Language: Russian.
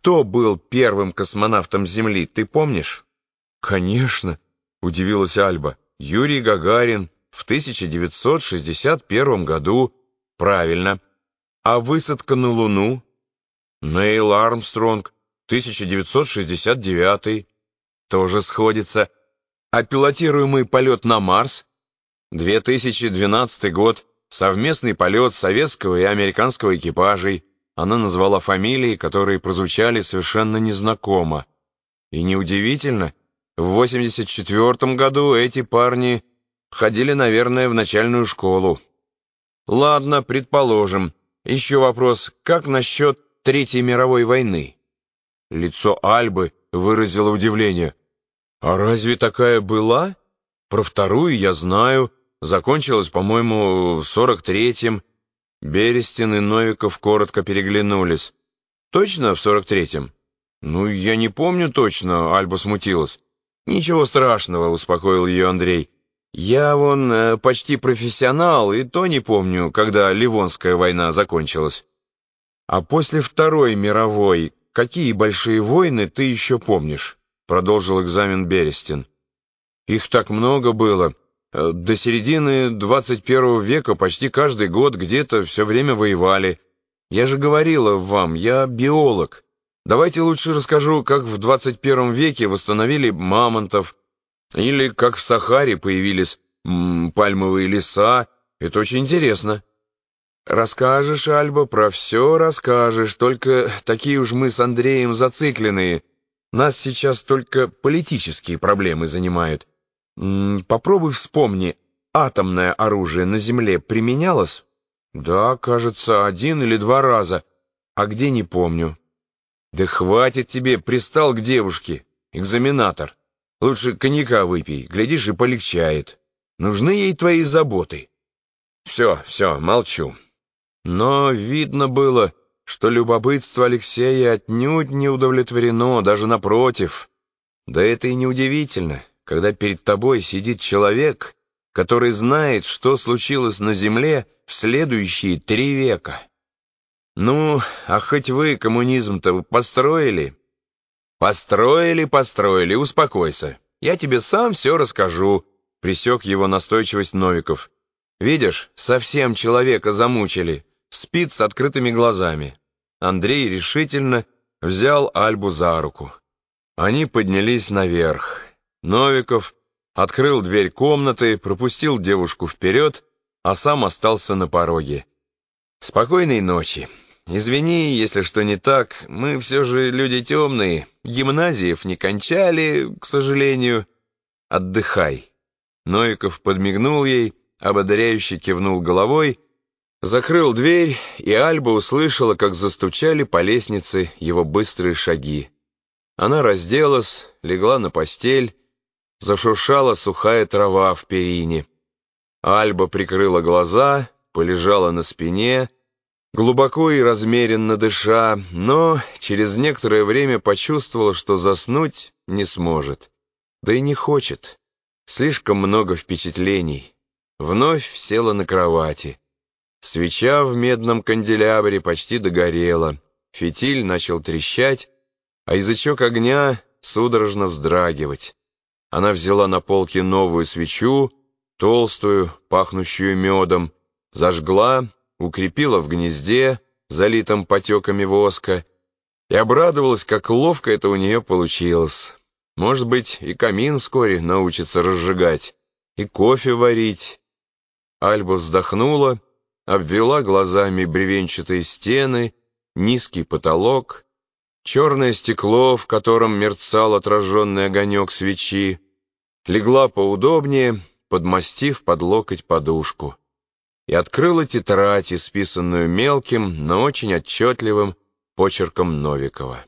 кто был первым космонавтом Земли, ты помнишь? Конечно, удивилась Альба. Юрий Гагарин в 1961 году. Правильно. А высадка на Луну? Нейл Армстронг, 1969. Тоже сходится. А пилотируемый полет на Марс? 2012 год. Совместный полет советского и американского экипажей. Она назвала фамилии, которые прозвучали совершенно незнакомо. И неудивительно, в 84 году эти парни ходили, наверное, в начальную школу. Ладно, предположим. Еще вопрос, как насчет Третьей мировой войны? Лицо Альбы выразило удивление. А разве такая была? Про вторую я знаю. Закончилась, по-моему, в 43-м. Берестин и Новиков коротко переглянулись. «Точно в сорок третьем?» «Ну, я не помню точно», — Альба смутилась. «Ничего страшного», — успокоил ее Андрей. «Я вон э, почти профессионал, и то не помню, когда Ливонская война закончилась». «А после Второй мировой какие большие войны ты еще помнишь?» — продолжил экзамен Берестин. «Их так много было. Э, до середины 21 века почти каждый год где-то все время воевали. Я же говорила вам, я биолог. Давайте лучше расскажу, как в 21 веке восстановили мамонтов, или как в Сахаре появились м, пальмовые леса. Это очень интересно. Расскажешь, Альба, про все расскажешь, только такие уж мы с Андреем зацикленные. Нас сейчас только политические проблемы занимают. Попробуй вспомни, атомное оружие на Земле применялось? Да, кажется, один или два раза. А где, не помню. Да хватит тебе, пристал к девушке, экзаменатор. Лучше коньяка выпей, глядишь, и полегчает. Нужны ей твои заботы. Все, все, молчу. Но видно было, что любопытство Алексея отнюдь не удовлетворено, даже напротив. Да это и неудивительно когда перед тобой сидит человек, который знает, что случилось на Земле в следующие три века. Ну, а хоть вы коммунизм-то построили? Построили, построили, успокойся. Я тебе сам все расскажу, присек его настойчивость Новиков. Видишь, совсем человека замучили, спит с открытыми глазами. Андрей решительно взял Альбу за руку. Они поднялись наверх. Новиков открыл дверь комнаты, пропустил девушку вперед, а сам остался на пороге. «Спокойной ночи. Извини, если что не так, мы все же люди темные, гимназиев не кончали, к сожалению. Отдыхай». Новиков подмигнул ей, ободряюще кивнул головой, закрыл дверь, и Альба услышала, как застучали по лестнице его быстрые шаги. Она разделась, легла на постель, Зашуршала сухая трава в перине. Альба прикрыла глаза, полежала на спине, глубоко и размеренно дыша, но через некоторое время почувствовала, что заснуть не сможет. Да и не хочет. Слишком много впечатлений. Вновь села на кровати. Свеча в медном канделябре почти догорела. Фитиль начал трещать, а язычок огня судорожно вздрагивать. Она взяла на полке новую свечу, толстую, пахнущую медом, зажгла, укрепила в гнезде, залитом потеками воска, и обрадовалась, как ловко это у нее получилось. Может быть, и камин вскоре научится разжигать, и кофе варить. Альба вздохнула, обвела глазами бревенчатые стены, низкий потолок — черное стекло, в котором мерцал отраженный огонек свечи, легла поудобнее, подмастив под локоть подушку, и открыла тетрадь, исписанную мелким, но очень отчетливым почерком Новикова.